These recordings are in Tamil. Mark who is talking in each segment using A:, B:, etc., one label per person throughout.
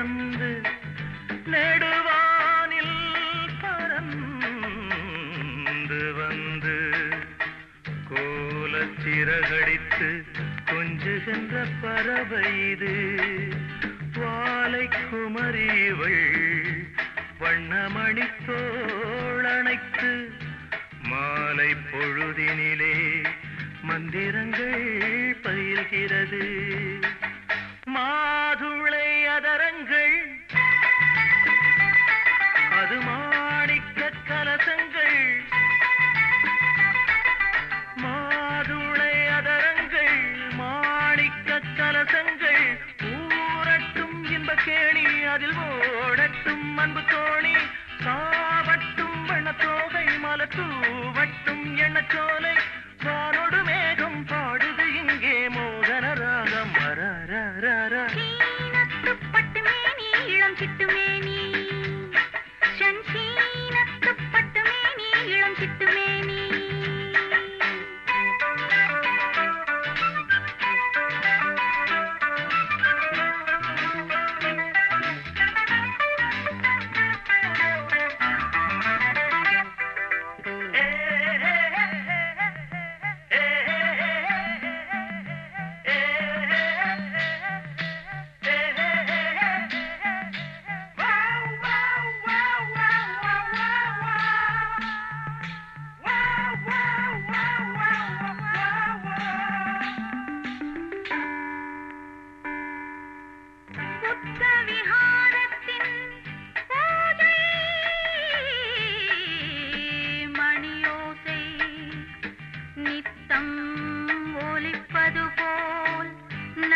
A: பறந்து நெடுவானில் பறந்து வந்து கோலச்சிறகடித்து கொஞ்சுகின்ற பறவை இது வாலை குமரிவள் வண்ணமணி தோழனைத்து மாலை பொழுதினிலே மந்திரங்கள் பயில்கிறது. அதில் ஓடட்டும் அன்பு தோழி சாவட்டும் வண்ணத்தோகை மலத்தூவட்டும்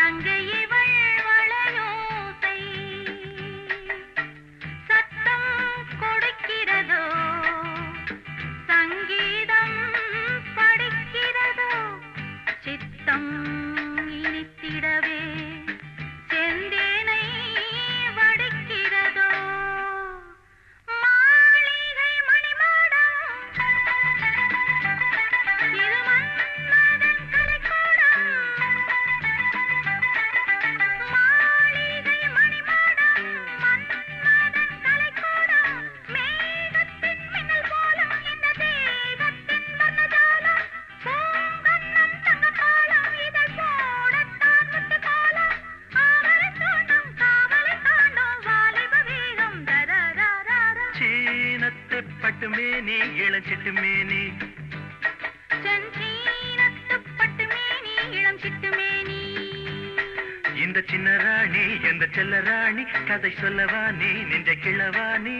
B: நங்கை தரரரரா
A: சீனத்து பட்டுமேனி இளஞ்சிட்டுமேனி.
B: செஞ்சீனத்து பட்டுமேனி இளம் சிட்டுமேனி
A: இந்த சின்ன ராணி எந்த செல்ல ராணி கதை சொல்லவா நீ நின்ற கிழவா நீ?